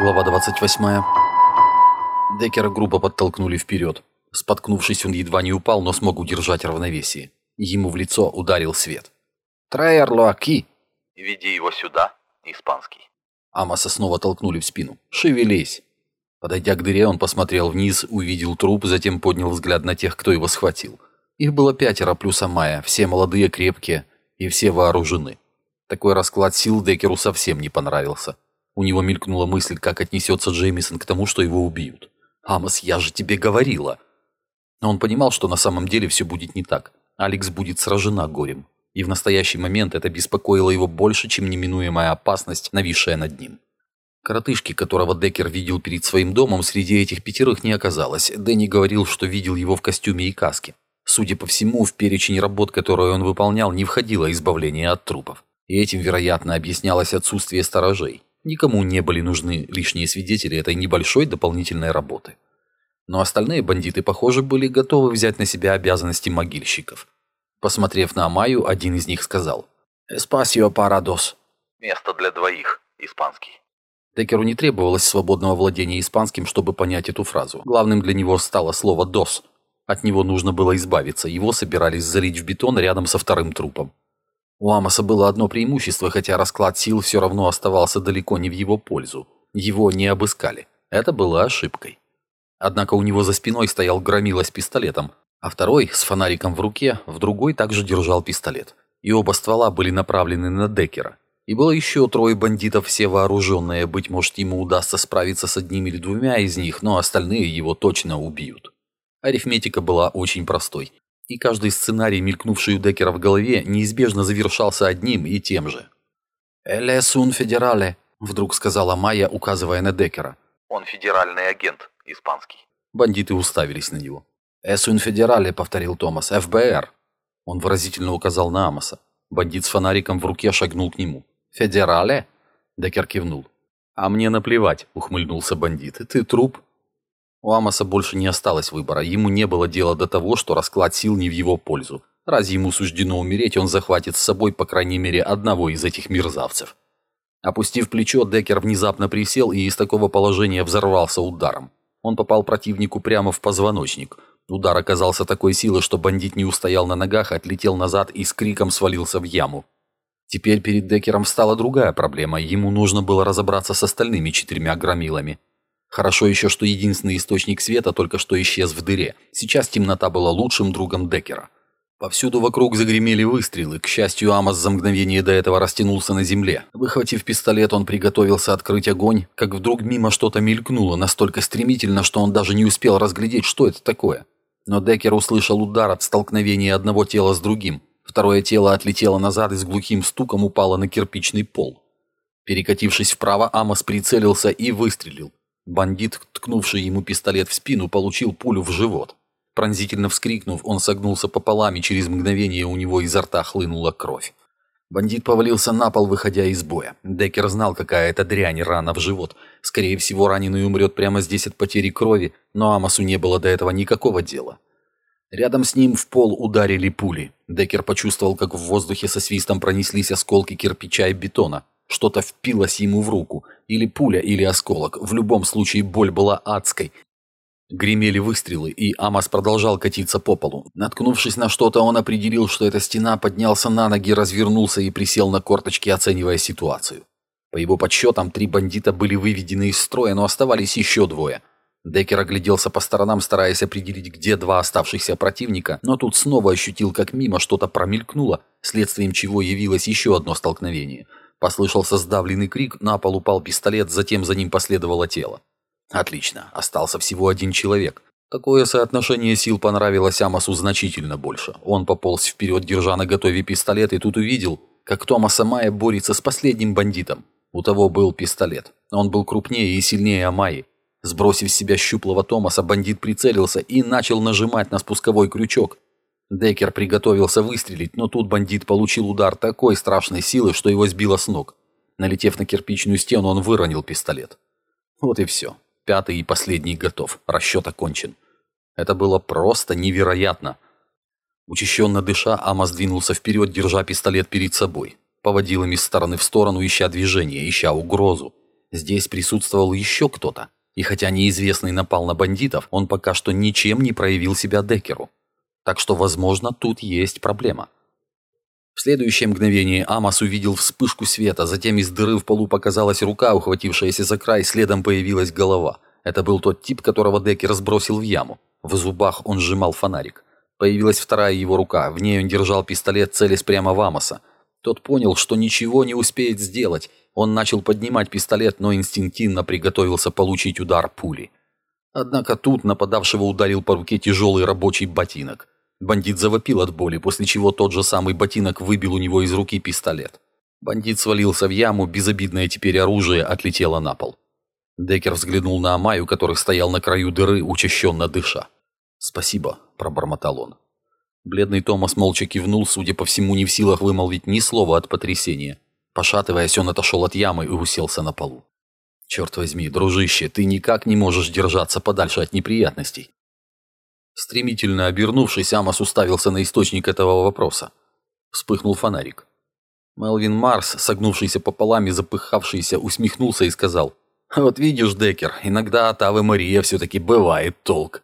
Глава 28. Деккера грубо подтолкнули вперед. Споткнувшись, он едва не упал, но смог удержать равновесие. Ему в лицо ударил свет. «Трайер Луаки!» «Веди его сюда, испанский». Амоса снова толкнули в спину. «Шевелись!» Подойдя к дыре, он посмотрел вниз, увидел труп, затем поднял взгляд на тех, кто его схватил. Их было пятеро плюс Амая, все молодые, крепкие и все вооружены. Такой расклад сил Деккеру совсем не понравился. У него мелькнула мысль, как отнесется Джеймисон к тому, что его убьют. «Амос, я же тебе говорила!» Но он понимал, что на самом деле все будет не так. Алекс будет сражена горем. И в настоящий момент это беспокоило его больше, чем неминуемая опасность, нависшая над ним. Коротышки, которого Деккер видел перед своим домом, среди этих пятерых не оказалось. Дэнни говорил, что видел его в костюме и каске. Судя по всему, в перечень работ, которые он выполнял, не входило избавление от трупов. И этим, вероятно, объяснялось отсутствие сторожей. Никому не были нужны лишние свидетели этой небольшой дополнительной работы. Но остальные бандиты, похоже, были готовы взять на себя обязанности могильщиков. Посмотрев на Амаю, один из них сказал «Эспасио парадос». «Место для двоих, испанский». Деккеру не требовалось свободного владения испанским, чтобы понять эту фразу. Главным для него стало слово «дос». От него нужно было избавиться, его собирались залить в бетон рядом со вторым трупом. У Амоса было одно преимущество, хотя расклад сил все равно оставался далеко не в его пользу. Его не обыскали. Это было ошибкой. Однако у него за спиной стоял громила с пистолетом, а второй, с фонариком в руке, в другой также держал пистолет. И оба ствола были направлены на Деккера. И было еще трое бандитов, все вооруженные. Быть может, ему удастся справиться с одним или двумя из них, но остальные его точно убьют. Арифметика была очень простой и каждый сценарий, мелькнувший у Деккера в голове, неизбежно завершался одним и тем же. «Эле сун федерале», — вдруг сказала Майя, указывая на Деккера. «Он федеральный агент, испанский». Бандиты уставились на него. «Эсун федерале», — повторил Томас, — «ФБР». Он выразительно указал на Амоса. Бандит с фонариком в руке шагнул к нему. «Федерале?» Деккер кивнул. «А мне наплевать», — ухмыльнулся бандит. «Ты труп?» У Амоса больше не осталось выбора, ему не было дела до того, что расклад сил не в его пользу. Раз ему суждено умереть, он захватит с собой, по крайней мере, одного из этих мерзавцев. Опустив плечо, Деккер внезапно присел и из такого положения взорвался ударом. Он попал противнику прямо в позвоночник. Удар оказался такой силы, что бандит не устоял на ногах, отлетел назад и с криком свалился в яму. Теперь перед Деккером стала другая проблема. Ему нужно было разобраться с остальными четырьмя громилами. Хорошо еще, что единственный источник света только что исчез в дыре. Сейчас темнота была лучшим другом Деккера. Повсюду вокруг загремели выстрелы. К счастью, Амос за мгновение до этого растянулся на земле. Выхватив пистолет, он приготовился открыть огонь, как вдруг мимо что-то мелькнуло настолько стремительно, что он даже не успел разглядеть, что это такое. Но Деккер услышал удар от столкновения одного тела с другим. Второе тело отлетело назад и с глухим стуком упало на кирпичный пол. Перекатившись вправо, Амос прицелился и выстрелил. Бандит, ткнувший ему пистолет в спину, получил пулю в живот. Пронзительно вскрикнув, он согнулся пополам, и через мгновение у него изо рта хлынула кровь. Бандит повалился на пол, выходя из боя. Деккер знал, какая это дрянь, рана в живот. Скорее всего, раненый умрет прямо здесь от потери крови, но Амосу не было до этого никакого дела. Рядом с ним в пол ударили пули. Деккер почувствовал, как в воздухе со свистом пронеслись осколки кирпича и бетона. Что-то впилось ему в руку. Или пуля, или осколок. В любом случае боль была адской. Гремели выстрелы, и Амос продолжал катиться по полу. Наткнувшись на что-то, он определил, что эта стена, поднялся на ноги, развернулся и присел на корточки, оценивая ситуацию. По его подсчетам, три бандита были выведены из строя, но оставались еще двое. Деккер огляделся по сторонам, стараясь определить, где два оставшихся противника, но тут снова ощутил, как мимо что-то промелькнуло, следствием чего явилось еще одно столкновение – Послышался сдавленный крик, на пол упал пистолет, затем за ним последовало тело. Отлично, остался всего один человек. Такое соотношение сил понравилось Амосу значительно больше. Он пополз вперед, держа на готове пистолет, и тут увидел, как Томаса Майя борется с последним бандитом. У того был пистолет. Он был крупнее и сильнее Амайи. Сбросив с себя щуплого Томаса, бандит прицелился и начал нажимать на спусковой крючок. Деккер приготовился выстрелить, но тут бандит получил удар такой страшной силы, что его сбило с ног. Налетев на кирпичную стену, он выронил пистолет. Вот и все. Пятый и последний готов. Расчет окончен. Это было просто невероятно. Учащенно дыша, Ама сдвинулся вперед, держа пистолет перед собой. Поводил им из стороны в сторону, ища движение, ища угрозу. здесь присутствовал еще кто-то. И хотя неизвестный напал на бандитов, он пока что ничем не проявил себя Деккеру. Так что, возможно, тут есть проблема. В следующее мгновение Амос увидел вспышку света, затем из дыры в полу показалась рука, ухватившаяся за край, следом появилась голова. Это был тот тип, которого Деккер сбросил в яму. В зубах он сжимал фонарик. Появилась вторая его рука, в ней он держал пистолет, целясь прямо в Амоса. Тот понял, что ничего не успеет сделать. Он начал поднимать пистолет, но инстинктивно приготовился получить удар пули. Однако тут нападавшего ударил по руке тяжелый рабочий ботинок. Бандит завопил от боли, после чего тот же самый ботинок выбил у него из руки пистолет. Бандит свалился в яму, безобидное теперь оружие отлетело на пол. Деккер взглянул на Амаю, который стоял на краю дыры, учащенно дыша. «Спасибо», – пробормотал он. Бледный Томас молча кивнул, судя по всему, не в силах вымолвить ни слова от потрясения. Пошатываясь, он отошел от ямы и уселся на полу. «Черт возьми, дружище, ты никак не можешь держаться подальше от неприятностей. Стремительно обернувшись, Амос уставился на источник этого вопроса. Вспыхнул фонарик. Мелвин Марс, согнувшийся пополам и запыхавшийся, усмехнулся и сказал, «Вот видишь, Деккер, иногда от Авы Мария все-таки бывает толк».